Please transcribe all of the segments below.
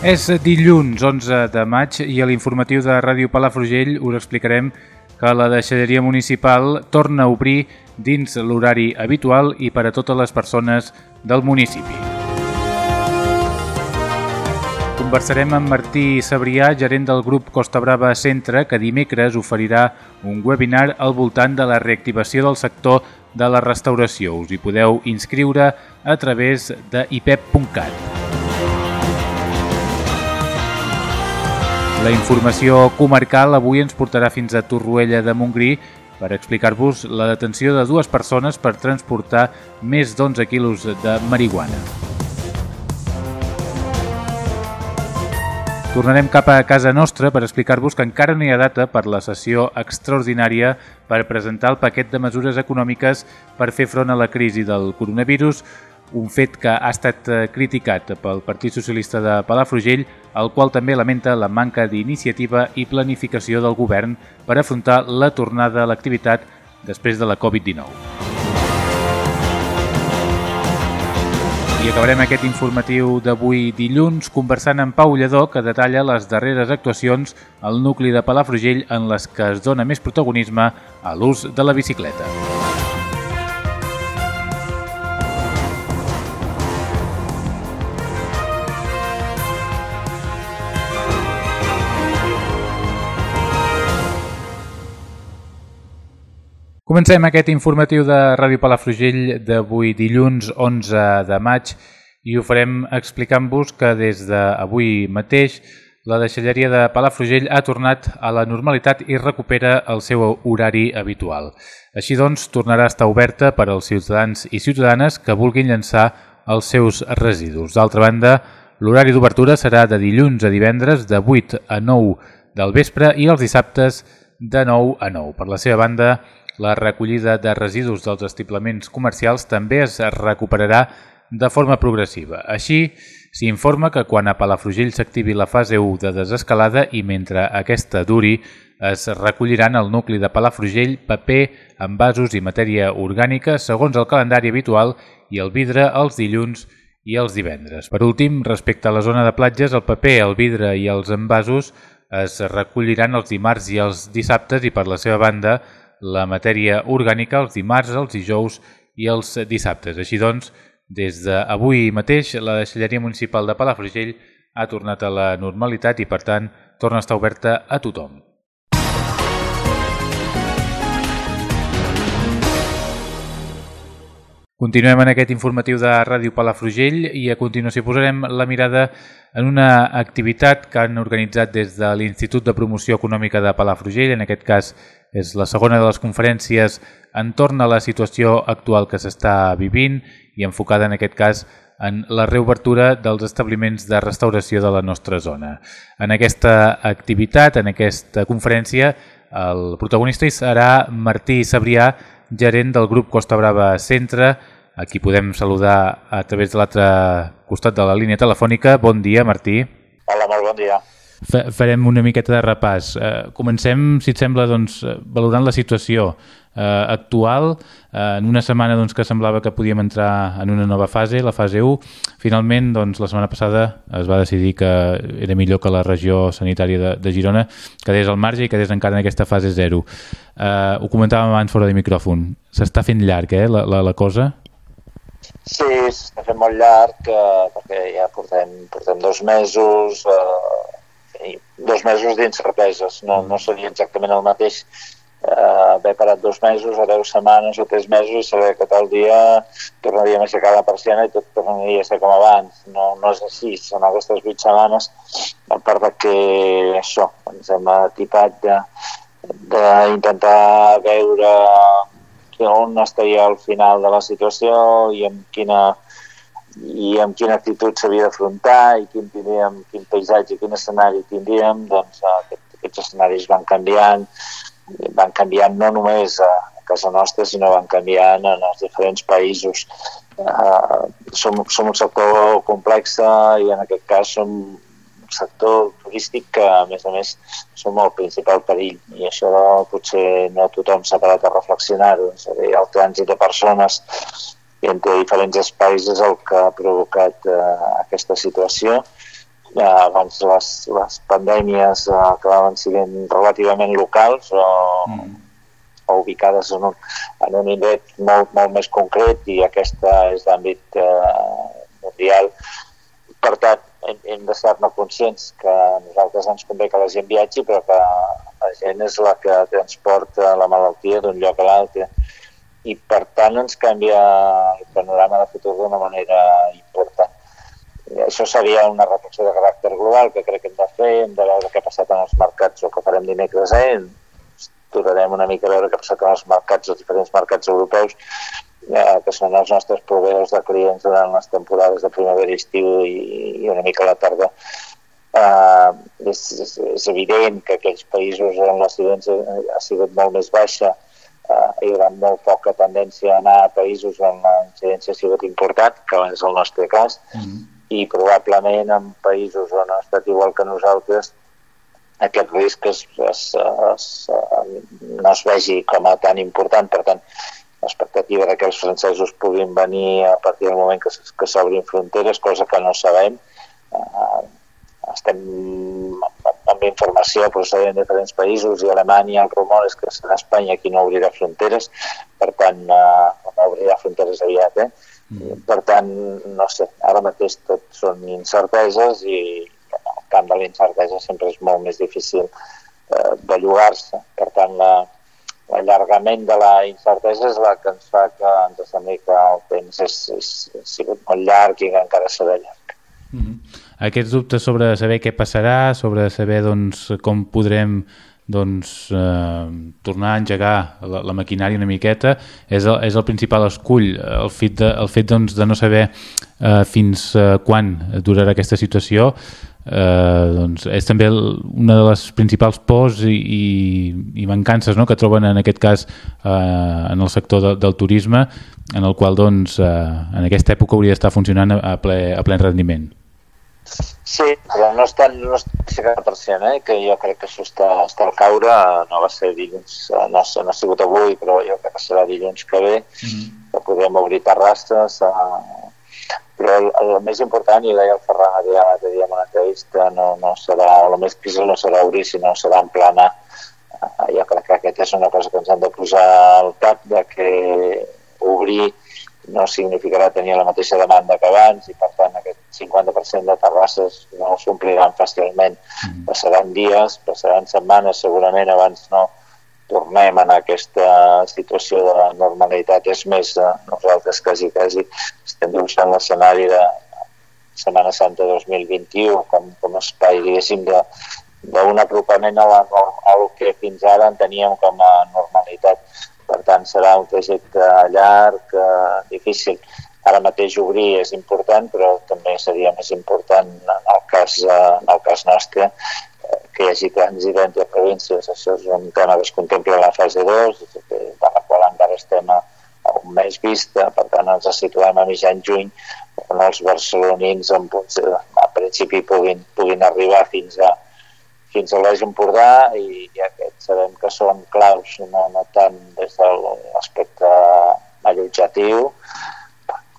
És dilluns 11 de maig i a l'informatiu de Ràdio Palafrugell us explicarem que la deixalleria municipal torna a obrir dins l'horari habitual i per a totes les persones del municipi. Conversarem amb Martí Sabrià, gerent del grup Costa Brava Centre, que dimecres oferirà un webinar al voltant de la reactivació del sector de la restauració. Us hi podeu inscriure a través de ipep.cat. La informació comarcal avui ens portarà fins a Torroella de Montgrí per explicar-vos la detenció de dues persones per transportar més d'11 quilos de marihuana. Tornarem cap a casa nostra per explicar-vos que encara no hi ha data per la sessió extraordinària per presentar el paquet de mesures econòmiques per fer front a la crisi del coronavirus, un fet que ha estat eh, criticat pel Partit Socialista de Palafrugell, el qual també lamenta la manca d'iniciativa i planificació del govern per afrontar la tornada a l'activitat després de la Covid-19. I acabarem aquest informatiu d'avui dilluns conversant amb Pau Lledó que detalla les darreres actuacions al nucli de Palafrugell en les que es dona més protagonisme a l'ús de la bicicleta. Comencem aquest informatiu de Ràdio Palafrugell d'avui dilluns 11 de maig i ho farem explicant-vos que des d'avui mateix la deixalleria de Palafrugell ha tornat a la normalitat i recupera el seu horari habitual. Així doncs, tornarà a estar oberta per als ciutadans i ciutadanes que vulguin llançar els seus residus. D'altra banda, l'horari d'obertura serà de dilluns a divendres de 8 a 9 del vespre i els dissabtes de 9 a 9. Per la seva banda, la recollida de residus dels estiplaments comercials també es recuperarà de forma progressiva. Així, s'informa que quan a Palafrugell s'activi la fase 1 de desescalada i mentre aquesta duri, es recolliran al nucli de Palafrugell paper, envasos i matèria orgànica segons el calendari habitual i el vidre els dilluns i els divendres. Per últim, respecte a la zona de platges, el paper, el vidre i els envasos es recolliran els dimarts i els dissabtes i per la seva banda la matèria orgànica els dimarts, els dijous i els dissabtes. Així doncs, des d'avui mateix, la deixalleria municipal de Palafrugell ha tornat a la normalitat i, per tant, torna a estar oberta a tothom. Continuem en aquest informatiu de Ràdio Palafrugell i a continuació posarem la mirada en una activitat que han organitzat des de l'Institut de Promoció Econòmica de Palafrugell. En aquest cas és la segona de les conferències entorn a la situació actual que s'està vivint i enfocada en aquest cas en la reobertura dels establiments de restauració de la nostra zona. En aquesta activitat, en aquesta conferència, el protagonista serà Martí Sabrià, gerent del grup Costa Brava Centre, a qui podem saludar a través de l'altre costat de la línia telefònica. Bon dia, Martí. Hola, molt bon dia. Farem una miqueta de repàs. Uh, comencem, si et sembla, doncs, valorant la situació uh, actual. Uh, en una setmana doncs, que semblava que podíem entrar en una nova fase, la fase 1. Finalment, doncs, la setmana passada es va decidir que era millor que la regió sanitària de, de Girona quedés al marge i quedés encara en aquesta fase 0. Uh, ho comentàvem abans fora de micròfon. S'està fent llarg, eh, la, la, la cosa? Sí, s'està fent molt llarg eh, perquè ja portem, portem dos mesos, eh, dos mesos d'incerteses. No, no seria exactament el mateix eh, haver parat dos mesos o deu setmanes o tres mesos i saber que tal dia tornaríem a aixecar la persiana i tot tornaria a ser com abans. No, no és així, són aquestes vuit setmanes, a part que això, ens hem atipat d'intentar veure on estaria al final de la situació i amb quina, i amb quina actitud s'havia d'afrontar i quin, tindríem, quin paisatge, quin escenari tindríem, doncs aquest, aquests escenaris van canviant, van canviant no només a, casa nostra, sinó van canviant en els diferents països. Uh, som, som un sector complex i en aquest cas som sector turístic que, a més a més, som el principal perill i això potser no tothom s'ha parat a reflexionar-ho. És a dir, el trànsit de persones entre diferents espais és el que ha provocat uh, aquesta situació. Uh, abans les, les pandèmies uh, acabaven sent relativament locals o, mm. o ubicades en un, en un indret molt, molt més concret i aquesta és d'àmbit uh, mundial. Per tant, hem, hem de ser-ne conscients que a nosaltres ens convé que la gent viatgi, però que la gent és la que transporta la malaltia d'un lloc a l'altre i per tant ens canvia el panorama de futur d'una manera important. I això seria una reflexió de caràcter global que crec que hem de fer, hem de veure què ha passat en els mercats o que farem dimecres, eh? Estudiarem una mica a veure què ha passat en els mercats, els diferents mercats europeus, eh, que són els nostres proveedors de clients durant les temporades de primavera i estiu i, i una mica a la tarda. Uh, és, és, és evident que aquells països on la incidència ha sigut molt més baixa eh, hi haurà molt poca tendència a anar a països on la incidència ha sigut important, que és el nostre cas, mm -hmm. i probablement en països on ha estat igual que nosaltres aquest risc es, es, es, no es vegi com a tan important. Per tant, l'expectativa de que els francesos puguin venir a partir del moment que, que s'obrin fronteres, cosa que no sabem, eh, estem amb informació procedent de diferents països i Alemanya el rumor és que serà Espanya qui no obrirà fronteres, per tant eh, no obrirà fronteres aviat, eh? Mm. Per tant, no sé, ara mateix tot són incerteses i el camp de la incertesa sempre és molt més difícil eh, de llogar-se. Per tant, la, l'allargament de la incertesa és la que ens fa que ens sembli que el temps és, és, és sigut molt llarg i que encara serà llarg. Mm -hmm aquests dubtes sobre saber què passarà, sobre saber doncs, com podrem doncs, eh, tornar a engegar la, la maquinària una miqueta és el, és el principal escull el fet, de, el fet doncs, de no saber eh, fins eh, quan durarà aquesta situació eh, doncs és també el, una de les principals pors i, i, i mancances no? que troben en aquest cas eh, en el sector de, del turisme en el qual doncs, eh, en aquesta època hauria d'estar funcionant a, a, ple, a ple rendiment Sí, però no està, no està 50%, eh? que jo crec que això està, està al caure, no va ser dilluns, no, no ha sigut avui, però jo crec que serà dilluns que ve, mm -hmm. que podrem obrir terrasses, eh, però el, el més important, i deia el Ferran Adrià l'altre dia en una entrevista, no, no serà, el més difícil no serà obrir, sinó serà en plana. Uh, jo crec que aquesta és una cosa que ens hem de posar al cap, de que obrir no significarà tenir la mateixa demanda que abans i per tant aquest 50% de terrasses no s'ompliran fàcilment. Mm. Passaran dies, passaran setmanes, segurament abans no tornem en aquesta situació de normalitat. És més, eh, nosaltres quasi, quasi estem dibuixant l'escenari de Setmana Santa 2021 com, com espai, diguéssim, de, d'un apropament a, la, a el que fins ara enteníem com a normalitat per tant, serà un trajecte llarg, eh, difícil. Ara mateix obrir és important, però també seria més important en el cas, eh, en el cas nostre eh, que hi hagi trànsit entre províncies. Això és un tema que es contempla en la fase 2, de la qual encara estem a, un mes vista, per tant ens situem a mitjan juny, on els barcelonins en, a principi puguin, puguin arribar fins a, fins a l'Eix Empordà i, i aquests sabem que són claus, no, no tant des de l'aspecte allotjatiu,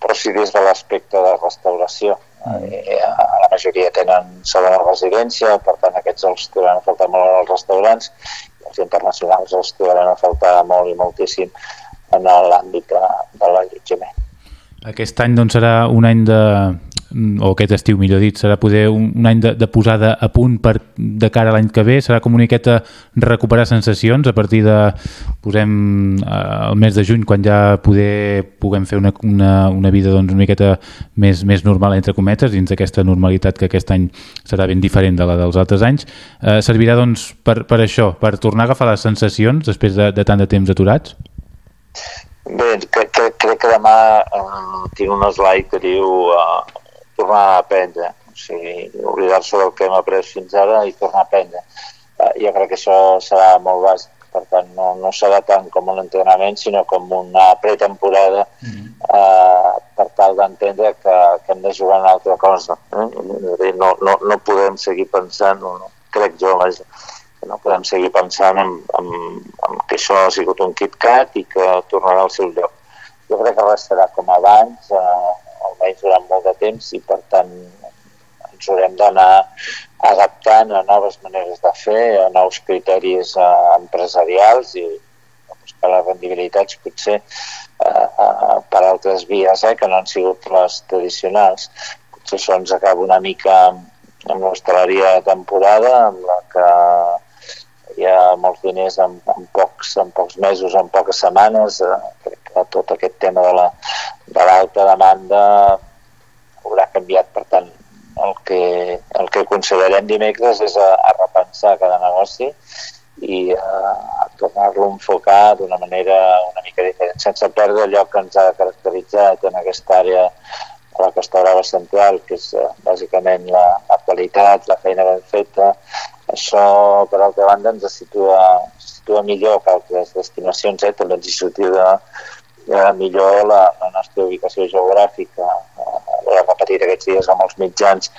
però sí des de l'aspecte de restauració. Eh, la majoria tenen segona residència, per tant aquests els trobaran a faltar molt als restaurants i els internacionals els trobaran a faltar molt i moltíssim en l'àmbit de, de l'allotjament. Aquest any doncs, serà un any de, o aquest estiu millor dit, serà poder un, un any de, de posada a punt per, de cara a l'any que ve, serà com una miqueta recuperar sensacions a partir de, posem, el mes de juny, quan ja poder puguem fer una, una, una vida doncs, una miqueta més, més normal, entre cometes, dins d'aquesta normalitat que aquest any serà ben diferent de la dels altres anys, eh, servirà doncs per, per això, per tornar a agafar les sensacions després de, de tant de temps aturats? Bé, crec, crec, crec que demà uh, tinc un slide que diu uh, tornar a aprendre, o sigui, oblidar-se del que hem après fins ara i tornar a aprendre. Uh, jo crec que això serà molt bàsic per tant no, no serà tant com un entrenament sinó com una pretemporada mm -hmm. eh, per tal d'entendre que, que hem de jugar en altra cosa eh? no, no, no podem seguir pensant no, no, crec jo vaja, que no podem seguir pensant en, en, en que això ha sigut un KitKat i que tornarà al seu lloc jo crec que restarà com abans eh, almenys durant molt de temps i per tant ens haurem d'anar adaptant a noves maneres de fer, a nous criteris eh, empresarials i buscar les rendibilitats potser eh, eh, per altres vies eh, que no han sigut les tradicionals. Potser això ens acaba una mica amb l'hostaleria de temporada, amb la que hi ha molts diners en, en, pocs, en pocs mesos, en poques setmanes. Eh, tot aquest tema de l'alta la, de demanda haurà canviat, per tant, el que, el que considerem dimecres és a, a repensar cada negoci i a, a tornar-lo a enfocar d'una manera una mica diferent, sense perdre allò que ens ha caracteritzat en aquesta àrea a la Costa Brava Central, que és uh, bàsicament la, la qualitat, la feina ben feta. Això, per altra banda, ens situa, situa millor que altres destinacions, eh? també ens hi situa eh, millor la, la nostra ubicació geogràfica. Eh, he repetit aquests dies amb els mitjans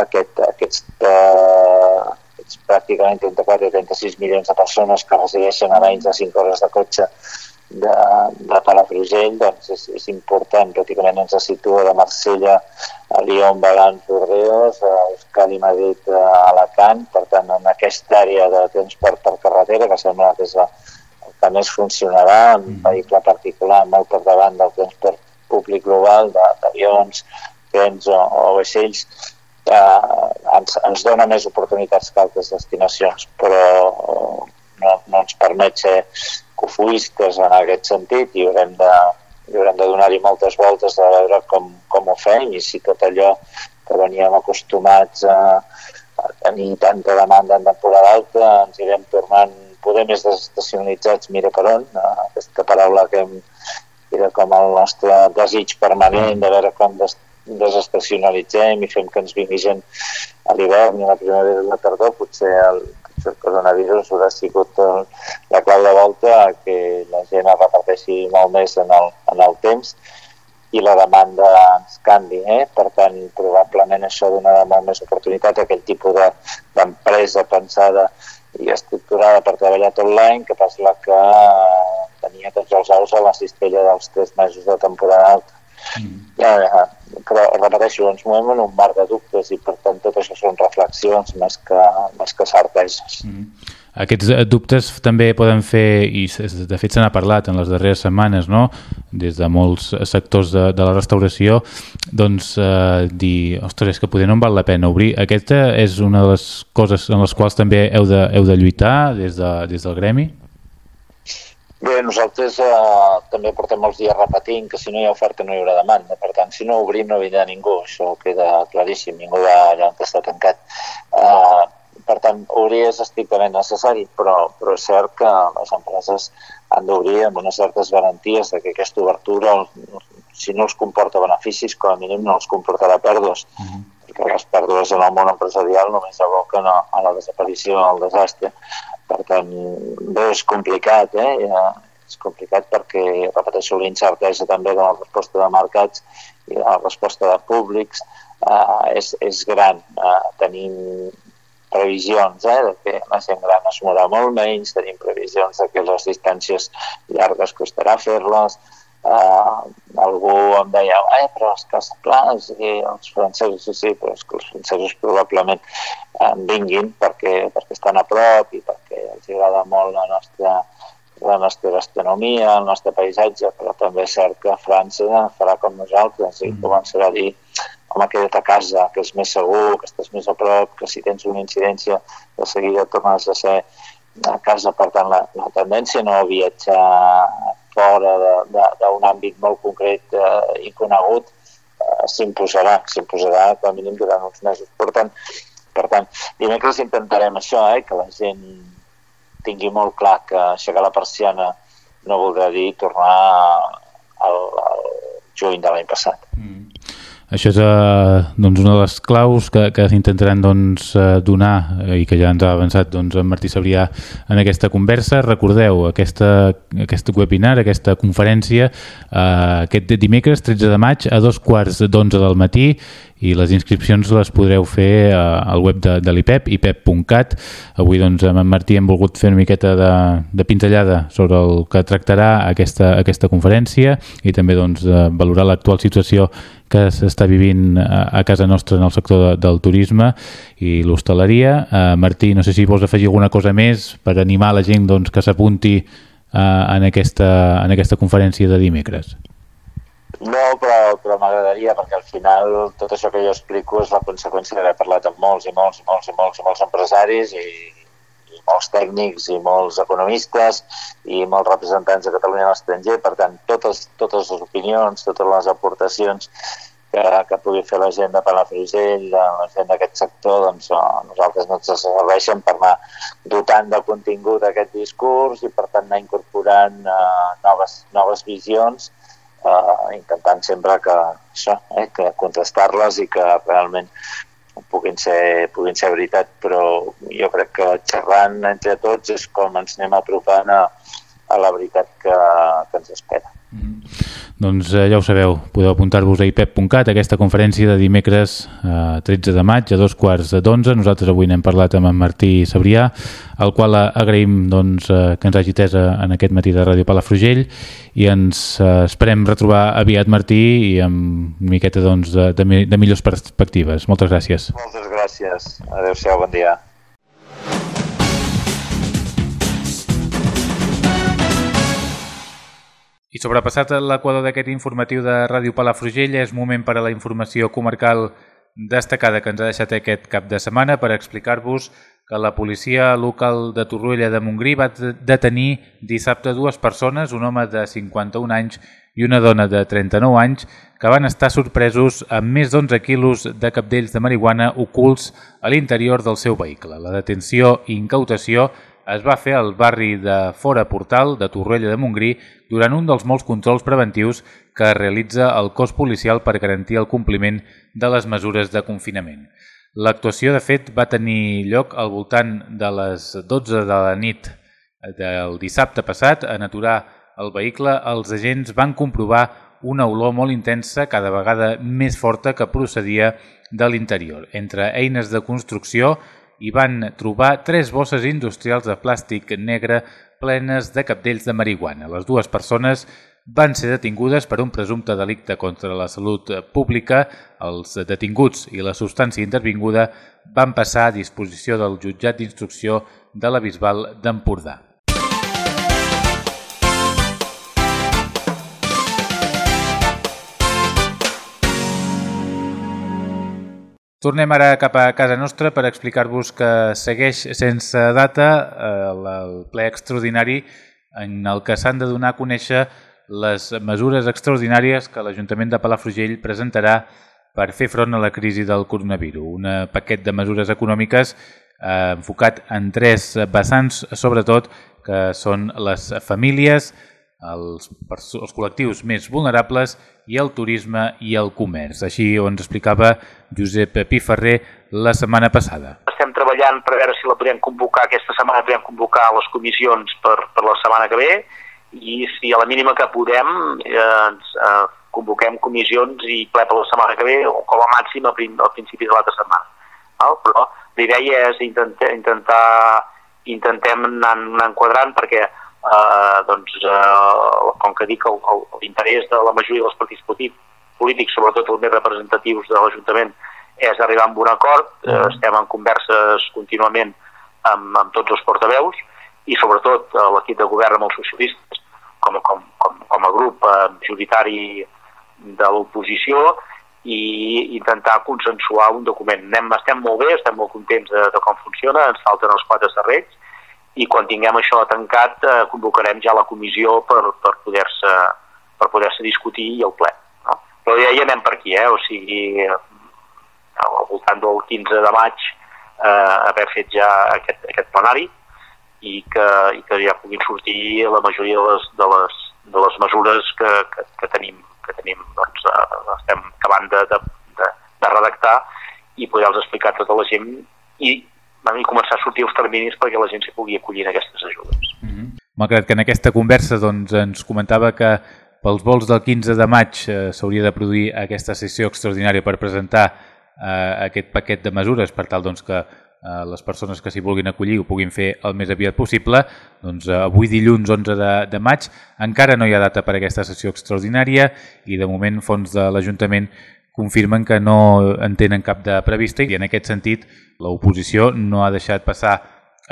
aquest, aquests, eh, aquests pràcticament 34 o 36 milions de persones que resideixen a menys de 5 hores de cotxe de, de Palafrugell, doncs és, és important, pràcticament ens situa de Marsella a Lyon, Balan, Bordeus, a Euskadi, Madrid, a Alacant, per tant, en aquesta àrea de transport per carretera, que sembla que és la, que més funcionarà en mm. vehicle particular molt per davant del transport públic global d'avions, trens o, o vaixells, eh, ens, ens dona més oportunitats que altres destinacions, però no, no ens permet ser cofuistes en aquest sentit i haurem de, i haurem de donar-hi moltes voltes de veure com, com ho fem i si tot allò que veníem acostumats a, a tenir tanta demanda en temporada alta ens irem tornant poder més desestacionalitzats, mira per on, eh, aquesta paraula que hem, era com el nostre desig permanent de veure com des, desestacionalitzem i fem que ens vingui gent a l'hivern i a la primavera i la tardor, potser el, el coronavirus haurà sigut el, la clau de volta a que la gent es reparteixi molt més en el, en el temps i la demanda ens canvi. Eh? Per tant, probablement això donarà molt més oportunitat a aquell tipus d'empresa de, pensada i estructurada per treballar tot l'any, que pas la que tenia tots els ous a la cistella dels tres mesos de temporada alta. Mm. Ja, però repeteixo, ens movem en un mar de dubtes i per tant tot això són reflexions més que, més que certeses. Mm. Aquests eh, dubtes també poden fer, i de fet se n'ha parlat en les darreres setmanes, no? des de molts sectors de, de la restauració, doncs eh, dir, ostres, és que poder no val la pena obrir. Aquesta és una de les coses en les quals també heu de, heu de lluitar des, de, des del gremi? Bé, nosaltres eh, també portem molts dies repetint que si no hi ha oferta no hi haurà demanda. Per tant, si no obrim no vindrà ningú, això queda claríssim, ningú va allà on està tancat. Eh, per tant, obrir és estrictament necessari, però, però és cert que les empreses han d'obrir amb unes certes garanties de que aquesta obertura, si no els comporta beneficis, com a mínim no els comportarà pèrdues, uh -huh. perquè les pèrdues en el món empresarial només aboquen a, a la desaparició, al desastre. Per tant, bé, és complicat, eh? és complicat perquè, repeteixo, l'incertesa també de la resposta de mercats i de la resposta de públics eh, és, és gran. Eh, tenim previsions eh, de que la gent gran es mourà molt menys, tenim previsions de que les distàncies llargues costarà fer-les, eh, algú em deia, eh, però és que clar, sí, els francesos sí, sí, però és que els francesos probablement en vinguin perquè, perquè estan a prop i perquè els agrada molt la nostra, la nostra gastronomia, el nostre paisatge, però també és cert que França farà com nosaltres i mm. començarà a dir home, queda't a casa, que és més segur, que estàs més a prop, que si tens una incidència de seguida tornes a ser a casa. Per tant, la, la tendència no a viatjar fora d'un àmbit molt concret eh, i conegut eh, s'imposarà, s'imposarà com a mínim durant uns mesos. Per tant, per tant, dimecres intentarem això, eh, que la gent tingui molt clar que aixecar la persiana no voldrà dir tornar al, al juny de l'any passat. Mm. Això és eh, doncs una de les claus que, que s'intentaran doncs, eh, donar eh, i que ja ens ha avançat doncs, en Martí Sabrià en aquesta conversa. Recordeu, aquesta, aquest webinar, aquesta conferència, eh, aquest dimecres 13 de maig a dos quarts d'onze del matí i les inscripcions les podreu fer al web de, de l'IPEP, ipep.cat. Avui doncs, amb en Martí hem volgut fer una miqueta de, de pinzellada sobre el que tractarà aquesta, aquesta conferència i també doncs, valorar l'actual situació que s'està vivint a, a casa nostra en el sector de, del turisme i l'hostaleria. Uh, Martí, no sé si vols afegir alguna cosa més per animar la gent doncs, que s'apunti uh, en, aquesta, en aquesta conferència de dimecres. No, però, però m'agradaria, perquè al final tot això que jo explico és la conseqüència d'haver parlat amb molts i molts i molts i molts i molts empresaris i, i molts tècnics i molts economistes i molts representants de Catalunya a l'estranger. Per tant, totes, totes les opinions, totes les aportacions que, que pugui fer la gent de Palafrugell, la gent d'aquest sector, doncs a nosaltres ens serveixen per anar dotant de contingut aquest discurs i per tant anar incorporant uh, noves, noves visions eh, intentant sempre que això, eh, que contrastar-les i que realment puguin ser, puguin ser veritat, però jo crec que xerrant entre tots és com ens anem apropant a, a la veritat que, que ens espera. Mm -hmm. Doncs eh, ja ho sabeu, podeu apuntar-vos a ipep.cat, aquesta conferència de dimecres eh, 13 de maig a dos quarts d'onze. Nosaltres avui n'hem parlat amb en Martí Sabrià, al qual agraïm doncs, eh, que ens hagi tès en aquest matí de Ràdio Palafrugell i ens eh, esperem retrobar aviat Martí i amb una miqueta doncs, de, de, de millors perspectives. Moltes gràcies. Moltes gràcies. Adéu-siau, bon dia. I sobrepassat l'equador d'aquest informatiu de Ràdio Palafrugell, és moment per a la informació comarcal destacada que ens ha deixat aquest cap de setmana per explicar-vos que la policia local de Torroella de Montgrí va detenir dissabte dues persones, un home de 51 anys i una dona de 39 anys, que van estar sorpresos amb més d'11 quilos de capdells de marihuana ocults a l'interior del seu vehicle. La detenció i incautació es va fer al barri de Fora Portal de Torroella de Montgrí durant un dels molts controls preventius que realitza el cos policial per garantir el compliment de les mesures de confinament. L'actuació, de fet, va tenir lloc al voltant de les 12 de la nit del dissabte passat. En aturar el vehicle, els agents van comprovar una olor molt intensa, cada vegada més forta, que procedia de l'interior. Entre eines de construcció, hi van trobar tres bosses industrials de plàstic negre plenes de capdells de marihuana. Les dues persones van ser detingudes per un presumpte delicte contra la salut pública. Els detinguts i la substància intervinguda van passar a disposició del jutjat d'instrucció de la Bisbal d'Empordà. Tornem ara cap a casa nostra per explicar-vos que segueix sense data eh, el ple extraordinari en el que s'han de donar a conèixer les mesures extraordinàries que l'Ajuntament de Palafrugell presentarà per fer front a la crisi del coronavirus. Un paquet de mesures econòmiques eh, enfocat en tres vessants, sobretot, que són les famílies, els, els col·lectius més vulnerables i el turisme i el comerç. Així ho ens explicava Josep Piferrer la setmana passada. Estem treballant per veure si la podem convocar aquesta setmana, podem convocar les comissions per, per la setmana que ve i si a la mínima que podem eh, ens eh, convoquem comissions i ple per la setmana que ve o com a màxim al, al principi de l'altra setmana. Val? Però la idea és intentar, intentar intentem anar, anar enquadrant perquè eh, doncs, eh, com que dic, l'interès de la majoria dels partits polítics, sobretot els més representatius de l'Ajuntament, és arribar a un acord. Eh, estem en converses contínuament amb, amb tots els portaveus i sobretot eh, l'equip de govern amb els socialistes com, com, com, com a grup eh, majoritari de l'oposició i intentar consensuar un document. Anem, estem molt bé, estem molt contents de, de com funciona, ens falten els quatre serrets i quan tinguem això tancat eh, convocarem ja la comissió per, per poder-se per poder-se discutir i el ple. No? Però ja hi anem per aquí, eh? o sigui, al voltant del 15 de maig eh, haver fet ja aquest, aquest plenari i que, i que ja puguin sortir la majoria de les, de les, de les mesures que, que, que tenim, que tenim doncs, eh, estem acabant de, de, de, de redactar i poder-los explicar a tota la gent i, i començar a sortir els terminis perquè la gent s'hi pugui acollir en aquestes ajudes. Mm -hmm. Malgrat que en aquesta conversa doncs, ens comentava que pels vols del 15 de maig eh, s'hauria de produir aquesta sessió extraordinària per presentar eh, aquest paquet de mesures per tal doncs, que eh, les persones que s'hi vulguin acollir ho puguin fer el més aviat possible. Doncs eh, avui dilluns 11 de, de maig encara no hi ha data per a aquesta sessió extraordinària i de moment fons de l'Ajuntament confirmen que no en tenen cap de prevista i en aquest sentit l'oposició no ha deixat passar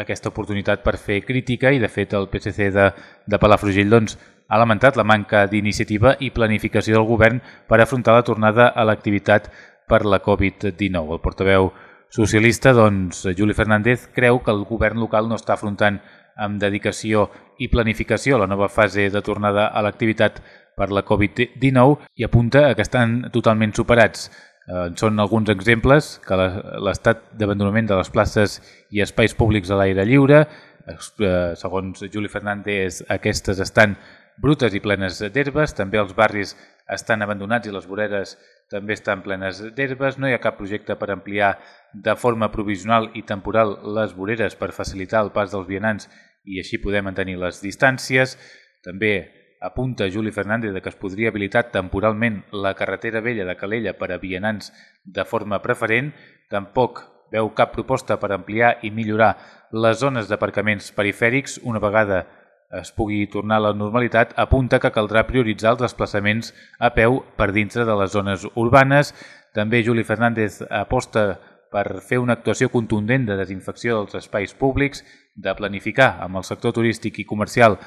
aquesta oportunitat per fer crítica i de fet el PSC de, de Palafrugell doncs, ha lamentat la manca d'iniciativa i planificació del govern per afrontar la tornada a l'activitat per la Covid-19. El portaveu socialista, doncs, Juli Fernández, creu que el govern local no està afrontant amb dedicació i planificació la nova fase de tornada a l'activitat per la Covid-19 i apunta a que estan totalment superats. Eh, són alguns exemples que l'estat d'abandonament de les places i espais públics a l'aire lliure, eh, segons Juli Fernández, aquestes estan brutes i plenes d'herbes, també els barris estan abandonats i les voreres també estan plenes d'herbes, no hi ha cap projecte per ampliar de forma provisional i temporal les voreres per facilitar el pas dels vianants i així poder mantenir les distàncies. També apunta Juli Fernández que es podria habilitar temporalment la carretera vella de Calella per a vianants de forma preferent. Tampoc veu cap proposta per ampliar i millorar les zones d'aparcaments perifèrics una vegada es pugui tornar a la normalitat, apunta que caldrà prioritzar els desplaçaments a peu per dintre de les zones urbanes. També Juli Fernández aposta per fer una actuació contundent de desinfecció dels espais públics, de planificar amb el sector turístic i comercial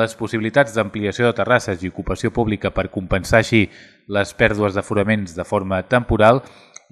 les possibilitats d'ampliació de terrasses i ocupació pública per compensar així les pèrdues d'aforaments de forma temporal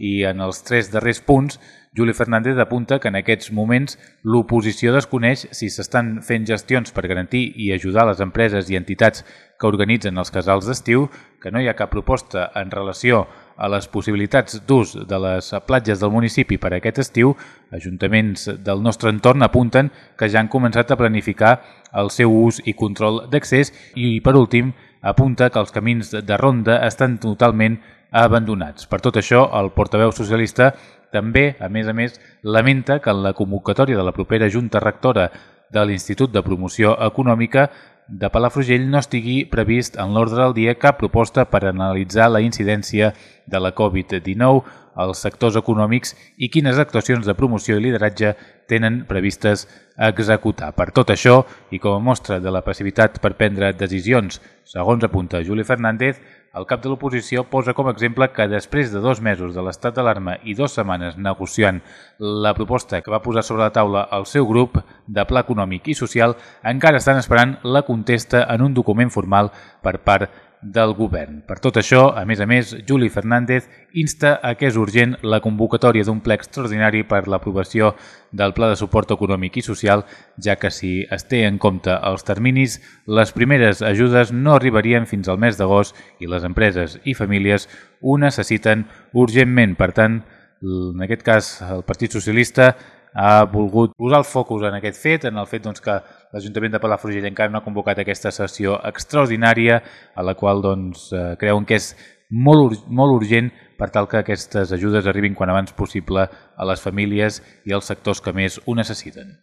i en els tres darrers punts Juli Fernández apunta que en aquests moments l'oposició desconeix si s'estan fent gestions per garantir i ajudar les empreses i entitats que organitzen els casals d'estiu, que no hi ha cap proposta en relació a les possibilitats d'ús de les platges del municipi per aquest estiu, ajuntaments del nostre entorn apunten que ja han començat a planificar el seu ús i control d'accés i, per últim, apunta que els camins de ronda estan totalment abandonats. Per tot això, el portaveu socialista també, a més a més, lamenta que en la convocatòria de la propera Junta Rectora de l'Institut de Promoció Econòmica de Palafrugell no estigui previst en l'ordre del dia cap proposta per analitzar la incidència de la Covid-19 als sectors econòmics i quines actuacions de promoció i lideratge tenen previstes executar. Per tot això, i com a mostra de la passivitat per prendre decisions, segons apunta Juli Fernández, el cap de l'oposició posa com a exemple que després de dos mesos de l'estat d'alarma i dues setmanes negociant la proposta que va posar sobre la taula el seu grup de pla econòmic i social, encara estan esperant la contesta en un document formal per part del govern. Per tot això, a més a més, Juli Fernández insta a que és urgent la convocatòria d'un ple extraordinari per l'aprovació del Pla de Suport Econòmic i Social, ja que si es té en compte els terminis, les primeres ajudes no arribarien fins al mes d'agost i les empreses i famílies ho necessiten urgentment. Per tant, en aquest cas, el Partit Socialista ha volgut posar el focus en aquest fet, en el fet doncs, que l'Ajuntament de Palafrugell encara no ha convocat aquesta sessió extraordinària a la qual doncs, eh, creuen que és molt, molt urgent per tal que aquestes ajudes arribin quan abans possible a les famílies i als sectors que més ho necessiten.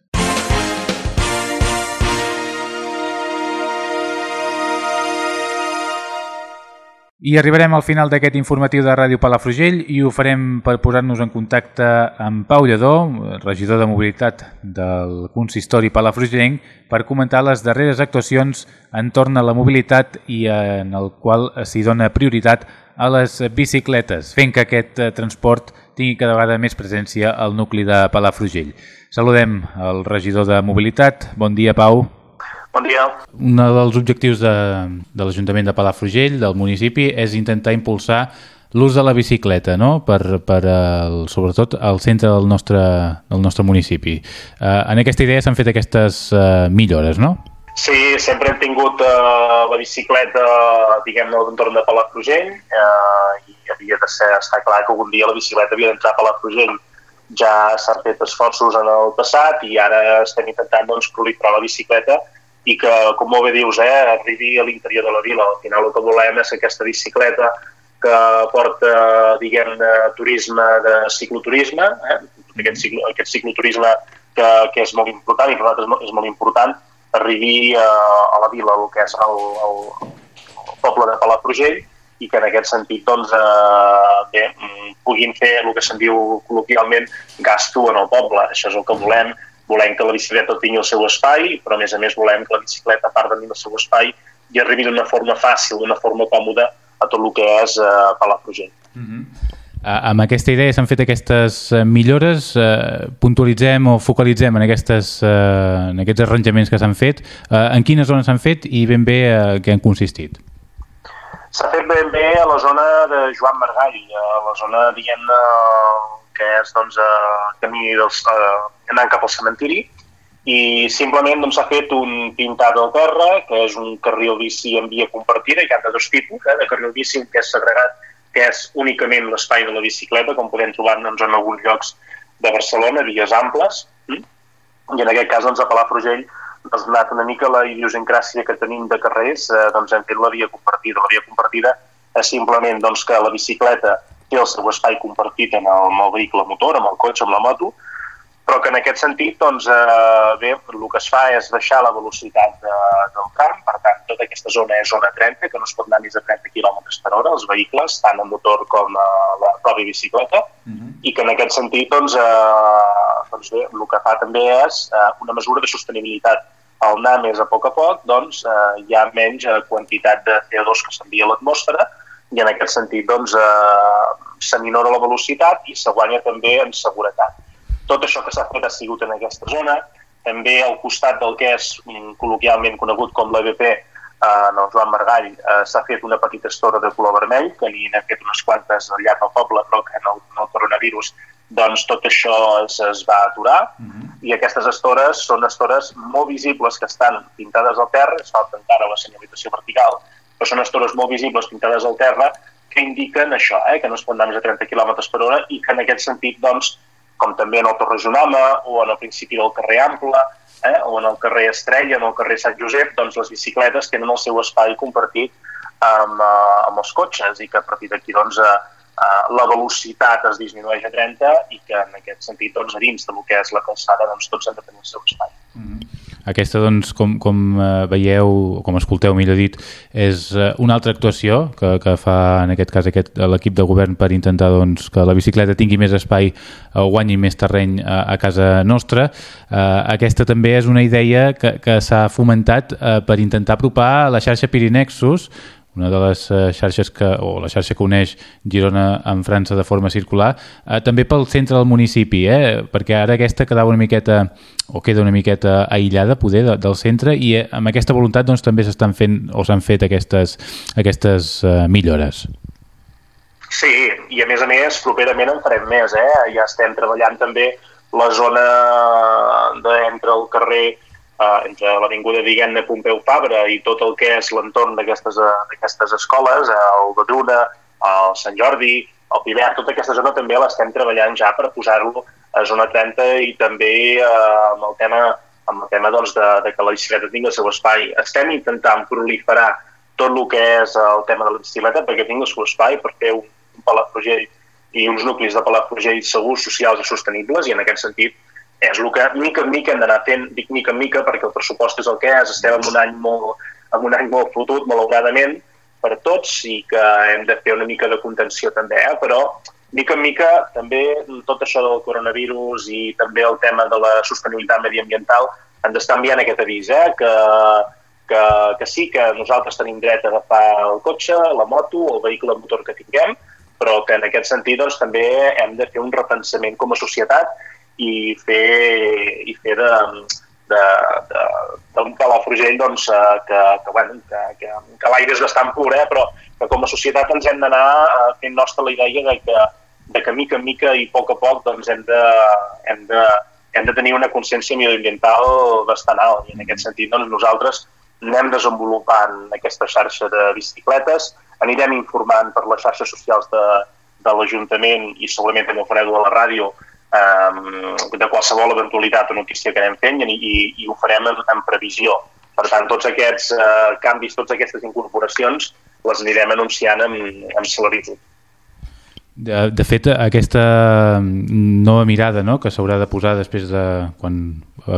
I arribarem al final d'aquest informatiu de Ràdio Palafrugell i ho farem per posar-nos en contacte amb Pau Lledó, regidor de mobilitat del consistori palafrugellenc, per comentar les darreres actuacions entorn a la mobilitat i en el qual s'hi dona prioritat a les bicicletes, fent que aquest eh, transport tingui cada vegada més presència al nucli de Palafrugell. Saludem el regidor de mobilitat. Bon dia, Pau. Bon dia. Un dels objectius de, de l'Ajuntament de Palafrugell, del municipi, és intentar impulsar l'ús de la bicicleta, no? per, per el, sobretot al centre del nostre, del nostre municipi. Eh, en aquesta idea s'han fet aquestes eh, millores, no? Sí, sempre hem tingut eh, la bicicleta, diguem-ne, a l'entorn de Palafrugell eh, i havia de ser, està clar que algun dia la bicicleta havia d'entrar a Palafrugell ja s'han fet esforços en el passat i ara estem intentant doncs, proliferar la bicicleta i que, com molt bé dius, eh, arribi a l'interior de la vila. Al final el que volem és aquesta bicicleta que porta, diguem turisme de cicloturisme, eh? aquest, ciclo, aquest cicloturisme que, que és molt important i per nosaltres és molt important, arribi a, a la vila, el que és el, el, el poble de Palafrugell, i que en aquest sentit doncs, eh, bé, mm, puguin fer el que se'n diu col·loquialment gasto en el poble. Això és el que volem. Volem que la bicicleta tingui el seu espai, però a més a més volem que la bicicleta, a part de tenir el seu espai, i arribi d'una forma fàcil, d'una forma còmoda a tot el que és eh, Palafrugell. Mm -hmm. Uh, amb aquesta idea s'han fet aquestes uh, millores, uh, puntualitzem o focalitzem en, aquestes, uh, en aquests arranjaments que s'han fet. Uh, en quines zones s'han fet i ben bé uh, què han consistit? S'ha fet ben bé a la zona de Joan Margall, a la zona, diguem-ne, que és doncs, a camí dels, uh, anant cap al cementiri, i simplement s'ha doncs, fet un pintat al terra, que és un carril bici en via compartida, hi ha de dos tipus, eh, de carril bici, que és segregat, que és únicament l'espai de la bicicleta, com podem trobar doncs, en alguns llocs de Barcelona, vies amples, mm? i en aquest cas doncs, a Palafrugell doncs, donat una mica la idiosincràsia que tenim de carrers, eh, doncs hem fet la via compartida. La via compartida és simplement doncs, que la bicicleta té el seu espai compartit en el, amb el vehicle motor, amb el cotxe, amb la moto, però que en aquest sentit, doncs, eh, bé, el que es fa és deixar la velocitat de, del tram, per tant, tota aquesta zona és zona 30, que no es pot anar més de 30 km per hora, els vehicles, tant el motor com eh, la pròpia bicicleta, uh mhm. -huh. i que en aquest sentit, doncs, eh, doncs bé, el que fa també és eh, una mesura de sostenibilitat. Al anar més a poc a poc, doncs, eh, hi ha menys eh, quantitat de CO2 que s'envia a l'atmosfera, i en aquest sentit, doncs, eh, se minora la velocitat i se guanya també en seguretat tot això que s'ha fet ha sigut en aquesta zona, també al costat del que és col·loquialment conegut com l'EVP, eh, en el Joan Margall, eh, s'ha fet una petita estora de color vermell, que n'hi n'hem fet unes quantes al llarg del poble, però que en el, en el coronavirus doncs tot això es, es va aturar uh mhm. -huh. i aquestes estores són estores molt visibles que estan pintades al terra, es falta encara la senyalització vertical, però són estores molt visibles pintades al terra que indiquen això, eh, que no es pot anar més de 30 km per hora i que en aquest sentit doncs, com també en el Torrejonama o en el principi del carrer Ample, eh, o en el carrer Estrella, en el carrer Sant Josep, doncs les bicicletes tenen el seu espai compartit amb, uh, amb els cotxes i que a partir d'aquí doncs, uh, uh, la velocitat es disminueix a 30 i que en aquest sentit doncs, a dins del que és la calçada doncs, tots han de tenir el seu espai. Mm -hmm. Aquesta, doncs, com, com eh, veieu, com escolteu, millor dit, és eh, una altra actuació que, que fa, en aquest cas, aquest l'equip de govern per intentar doncs, que la bicicleta tingui més espai o guanyi més terreny a, a casa nostra. Aquesta també és una idea que, que s'ha fomentat per intentar apropar la xarxa Pirinexus, una de les eh, xarxes que, o la xarxa que uneix Girona amb França de forma circular, eh, també pel centre del municipi, eh? perquè ara aquesta quedava una miqueta o queda una miqueta aïllada poder de, del centre i eh, amb aquesta voluntat doncs, també s'estan fent o s'han fet aquestes, aquestes eh, millores. Sí, i a més a més properament en farem més, eh? ja estem treballant també la zona de, entre el carrer eh, entre l'Avinguda, diguem-ne, Pompeu Fabra i tot el que és l'entorn d'aquestes eh, escoles, eh, el Badruna, el Sant Jordi, el Pilar, tota aquesta zona també l'estem treballant ja per posar-lo a zona 30 i també eh, amb el tema, amb el tema doncs, de, de que la bicicleta tingui el seu espai. Estem intentant proliferar tot el que és el tema de la bicicleta perquè tingui el seu espai, per fer un, un Palafrugell i uns nuclis de Palafrugell segurs, socials i sostenibles i en aquest sentit és el que mica en mica hem d'anar fent, dic mica en mica perquè el pressupost és el que és, estem en un any molt, en un any molt fotut, malauradament, per tots i que hem de fer una mica de contenció també, eh? però mica en mica també tot això del coronavirus i també el tema de la sostenibilitat mediambiental ens està enviant aquest avís, eh? que, que, que sí que nosaltres tenim dret a agafar el cotxe, la moto el vehicle motor que tinguem, però que en aquest sentit doncs, també hem de fer un repensament com a societat i fer, i fer de, de, de, d'un Palafrugell doncs, eh, que, que, bueno, que, que, que l'aire és bastant pur, eh, però que com a societat ens hem d'anar eh, fent nostra la idea de que, de que mica en mica i a poc a poc doncs, hem, de, hem, de, hem de tenir una consciència medioambiental bastant alt. I en aquest sentit doncs, nosaltres anem desenvolupant aquesta xarxa de bicicletes, anirem informant per les xarxes socials de, de l'Ajuntament i segurament també ho fareu a la ràdio eh, de qualsevol eventualitat o notícia que anem fent i, i, i ho farem en, en previsió. Per tant, tots aquests eh, canvis, totes aquestes incorporacions les anirem anunciant amb, amb celeritat. De, de fet, aquesta nova mirada no?, que s'haurà de posar després de quan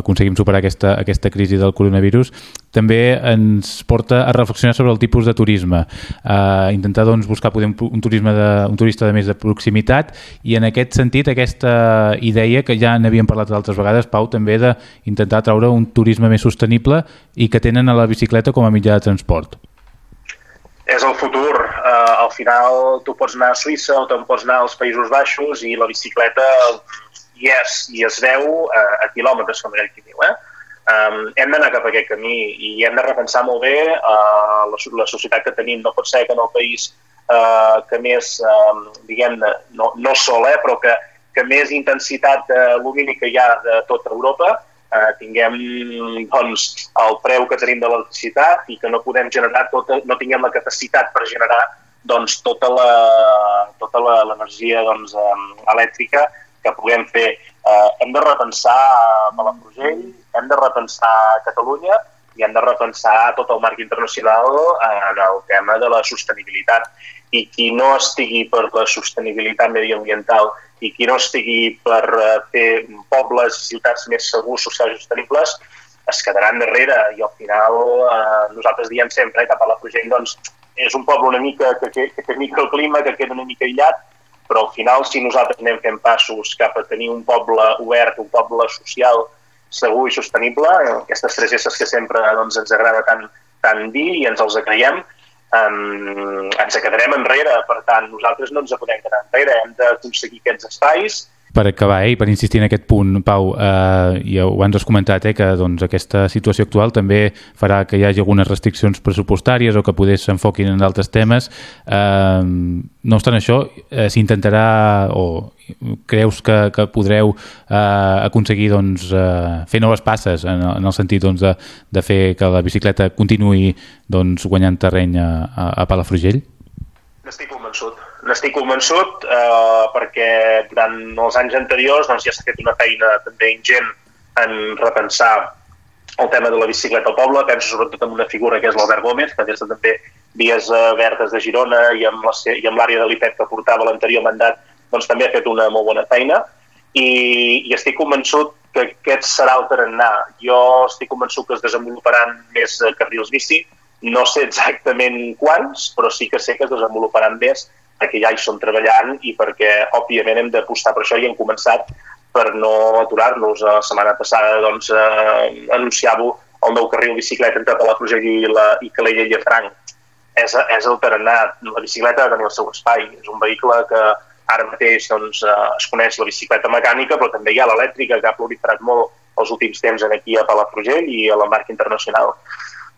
aconseguim superar aquesta, aquesta crisi del coronavirus també ens porta a reflexionar sobre el tipus de turisme, a intentar doncs, buscar poder, un, turisme de, un turista de més de proximitat i en aquest sentit aquesta idea que ja n'havíem parlat altres vegades, Pau, també d'intentar treure un turisme més sostenible i que tenen a la bicicleta com a mitjà de transport és el futur. Uh, al final tu pots anar a Suïssa o te'n pots anar als Països Baixos i la bicicleta hi és i es veu a, a quilòmetres, com aquell qui diu. Eh? Um, hem d'anar cap a aquest camí i hem de repensar molt bé uh, la, la societat que tenim. No pot ser que en el país uh, que més, um, diguem-ne, no, no sol, eh, però que, que més intensitat uh, lumínica hi ha de tota Europa, eh, tinguem doncs, el preu que tenim de l'electricitat i que no podem generar tota, no tinguem la capacitat per generar doncs, tota tota l'energia doncs, elèctrica que puguem fer. Eh, hem de repensar Palafrugell, hem de repensar Catalunya i hem de repensar tot el marc internacional en el tema de la sostenibilitat. I qui no estigui per la sostenibilitat mediambiental i qui no estigui per eh, fer pobles i ciutats més segurs, socials i sostenibles, es quedaran darrere. I al final eh, nosaltres diem sempre eh, cap a la Frugell doncs, és un poble una mica que, que, que té microclima, que queda una mica aïllat, però al final si nosaltres anem fent passos cap a tenir un poble obert, un poble social, segur i sostenible, aquestes tres esses que sempre doncs, ens agrada tant, tant dir i ens els creiem, um, ens quedarem enrere. Per tant, nosaltres no ens podem quedar enrere, hem d'aconseguir aquests espais per acabar eh, i per insistir en aquest punt, Pau, eh, i abans has comentat eh, que doncs, aquesta situació actual també farà que hi hagi algunes restriccions pressupostàries o que poder s'enfoquin en d'altres temes. Eh, no obstant això, eh, s'intentarà o creus que, que podreu eh, aconseguir doncs, eh, fer noves passes en, en el sentit doncs, de, de fer que la bicicleta continuï doncs, guanyant terreny a, a, a Palafrugell? N'estic convençut. N'estic convençut eh, perquè durant els anys anteriors doncs, ja s'ha fet una feina també ingent en repensar el tema de la bicicleta al poble. Penso sobretot en una figura que és l'Albert Gómez, que des de també Vies Verdes de Girona i amb l'àrea de l'IPEP que portava l'anterior mandat doncs també ha fet una molt bona feina i, i estic convençut que aquest serà el tarannà. Jo estic convençut que es desenvoluparan més carrils bici, no sé exactament quants, però sí que sé que es desenvoluparan més perquè ja hi som treballant i perquè, òbviament, hem d'apostar per això i hem començat per no aturar-nos. La setmana passada doncs, eh, anunciava el nou carril bicicleta entre Palafrugell i, la, i Calella i Franc. És, és el tarannà. La bicicleta ha de tenir el seu espai. És un vehicle que Ara mateix doncs, eh, es coneix la bicicleta mecànica, però també hi ha l'elèctrica, que ha proliferat molt els últims temps aquí a Palafrugell i a la marca internacional.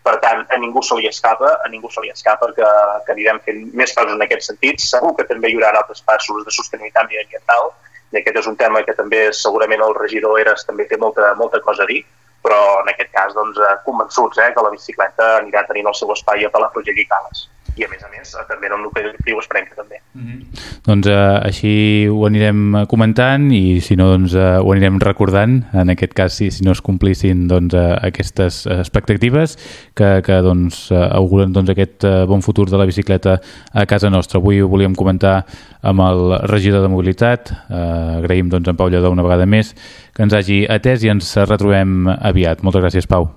Per tant, a ningú se li escapa, a ningú se li escapa que, que anirem fent més passos en aquest sentit. Segur que també hi haurà altres passos de sostenibilitat mediambiental, i aquest és un tema que també segurament el regidor Eres també té molta, molta cosa a dir, però en aquest cas doncs, eh, convençuts eh, que la bicicleta anirà tenint el seu espai a Palafrugell i Cales i a més a més eh, també en el nucli que també. Mm -hmm. Doncs eh, així ho anirem comentant i si no doncs eh, ho anirem recordant en aquest cas si, si no es complissin doncs, eh, aquestes expectatives que, que doncs, eh, auguren doncs, aquest eh, bon futur de la bicicleta a casa nostra. Avui ho volíem comentar amb el regidor de mobilitat eh, agraïm doncs, en Pau Lledó una vegada més que ens hagi atès i ens retrobem aviat. Moltes gràcies Pau.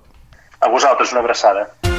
A vosaltres una abraçada.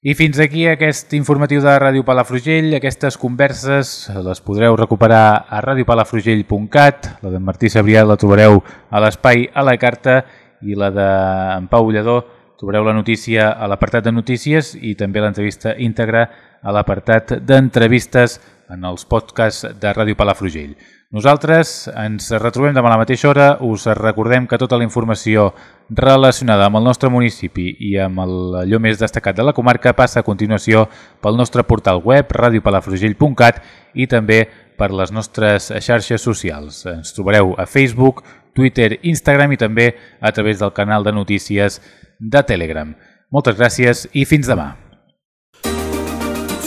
I fins aquí aquest informatiu de Ràdio Palafrugell. Aquestes converses les podreu recuperar a radiopalafrugell.cat. La d'en Martí Sabrià la trobareu a l'espai a la carta i la d'en Pau Lledó trobareu la notícia a l'apartat de notícies i també l'entrevista íntegra a l'apartat d'entrevistes en els podcasts de Ràdio Palafrugell. Nosaltres ens retrobem demà a la mateixa hora. Us recordem que tota la informació relacionada amb el nostre municipi i amb allò més destacat de la comarca passa a continuació pel nostre portal web radiopalafrugell.cat i també per les nostres xarxes socials. Ens trobareu a Facebook, Twitter, Instagram i també a través del canal de notícies de Telegram. Moltes gràcies i fins demà.